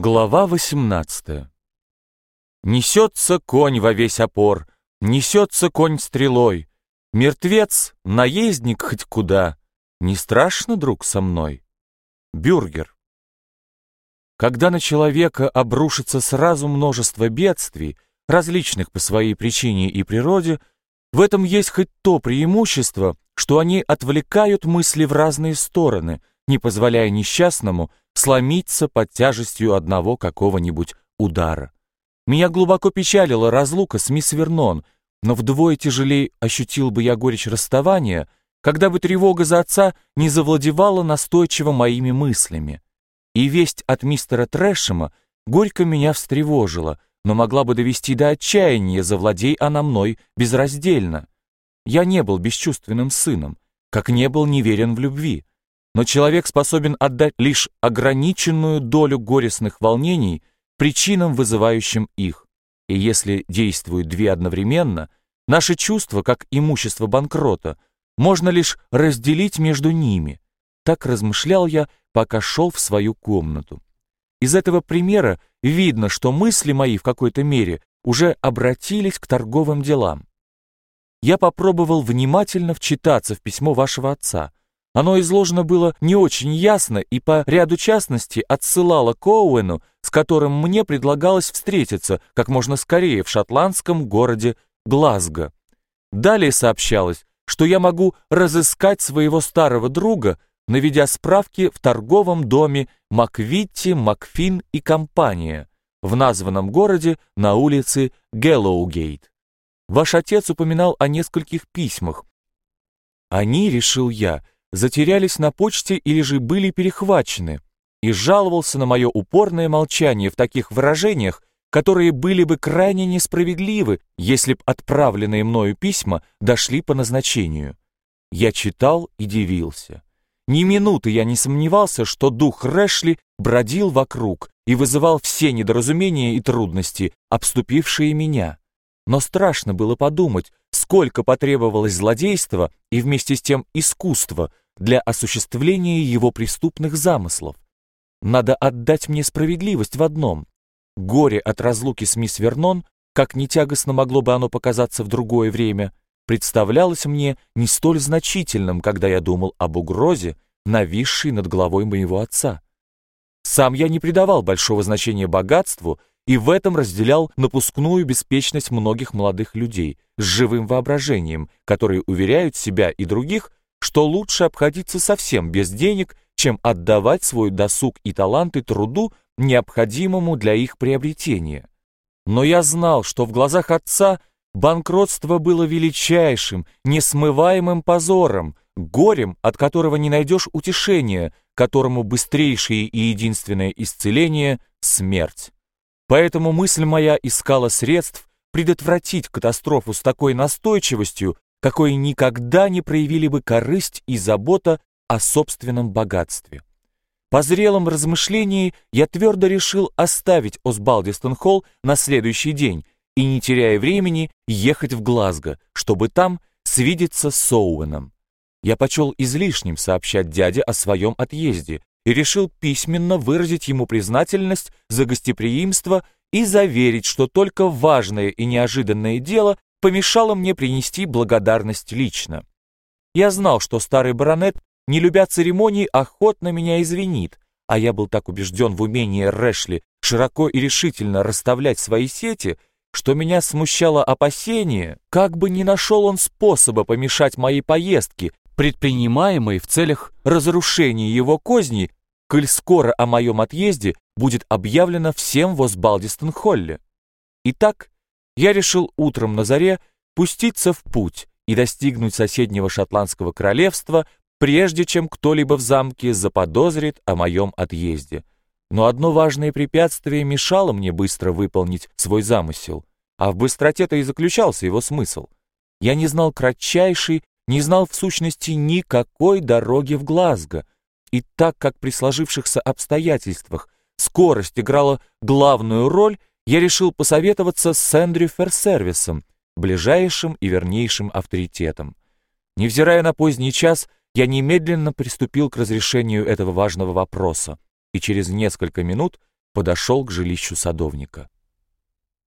Глава 18 Несется конь во весь опор, Несется конь стрелой. Мертвец, наездник хоть куда. Не страшно, друг, со мной? Бюргер. Когда на человека обрушится сразу множество бедствий, различных по своей причине и природе, в этом есть хоть то преимущество, что они отвлекают мысли в разные стороны, не позволяя несчастному сломиться под тяжестью одного какого-нибудь удара. Меня глубоко печалила разлука с мисс Вернон, но вдвое тяжелее ощутил бы я горечь расставания, когда бы тревога за отца не завладевала настойчиво моими мыслями. И весть от мистера Трэшема горько меня встревожила, но могла бы довести до отчаяния, завладей она мной безраздельно. Я не был бесчувственным сыном, как не был неверен в любви но человек способен отдать лишь ограниченную долю горестных волнений причинам, вызывающим их. И если действуют две одновременно, наши чувства, как имущество банкрота, можно лишь разделить между ними. Так размышлял я, пока шел в свою комнату. Из этого примера видно, что мысли мои в какой-то мере уже обратились к торговым делам. Я попробовал внимательно вчитаться в письмо вашего отца, оно изложено было не очень ясно и по ряду частностей отсылало к Оуэну, с которым мне предлагалось встретиться как можно скорее в шотландском городе Глазго. Далее сообщалось, что я могу разыскать своего старого друга, наведя справки в торговом доме Маквитти, Макфин и компания в названном городе на улице Гэллоугейт. Ваш отец упоминал о нескольких письмах. Они, решил я, затерялись на почте или же были перехвачены, и жаловался на мое упорное молчание в таких выражениях, которые были бы крайне несправедливы, если б отправленные мною письма дошли по назначению. Я читал и дивился. Ни минуты я не сомневался, что дух Рэшли бродил вокруг и вызывал все недоразумения и трудности, обступившие меня. Но страшно было подумать, сколько потребовалось злодейства и вместе с тем искусства для осуществления его преступных замыслов. Надо отдать мне справедливость в одном. Горе от разлуки с мисс Вернон, как не тягостно могло бы оно показаться в другое время, представлялось мне не столь значительным, когда я думал об угрозе, нависшей над головой моего отца. Сам я не придавал большого значения богатству и в этом разделял напускную беспечность многих молодых людей с живым воображением, которые уверяют себя и других, что лучше обходиться совсем без денег, чем отдавать свой досуг и таланты труду, необходимому для их приобретения. Но я знал, что в глазах отца банкротство было величайшим, несмываемым позором, горем, от которого не найдешь утешения, которому быстрейшее и единственное исцеление — смерть. Поэтому мысль моя искала средств предотвратить катастрофу с такой настойчивостью, какой никогда не проявили бы корысть и забота о собственном богатстве. По зрелом размышлении я твердо решил оставить Осбалдистон-Холл на следующий день и, не теряя времени, ехать в Глазго, чтобы там свидеться с Оуэном. Я почел излишним сообщать дяде о своем отъезде, и решил письменно выразить ему признательность за гостеприимство и заверить, что только важное и неожиданное дело помешало мне принести благодарность лично. Я знал, что старый баронет, не любя церемоний, охотно меня извинит, а я был так убежден в умении Рэшли широко и решительно расставлять свои сети, что меня смущало опасение, как бы не нашел он способа помешать моей поездке, предпринимаемой в целях разрушения его козней коль скоро о моем отъезде будет объявлено всем в Осбалдистон-Холле. Итак, я решил утром на заре пуститься в путь и достигнуть соседнего шотландского королевства, прежде чем кто-либо в замке заподозрит о моем отъезде. Но одно важное препятствие мешало мне быстро выполнить свой замысел, а в быстроте-то и заключался его смысл. Я не знал кратчайшей, не знал в сущности никакой дороги в Глазго — и так как при сложившихся обстоятельствах скорость играла главную роль, я решил посоветоваться с Эндрю Ферсервисом, ближайшим и вернейшим авторитетом. Невзирая на поздний час, я немедленно приступил к разрешению этого важного вопроса и через несколько минут подошел к жилищу садовника.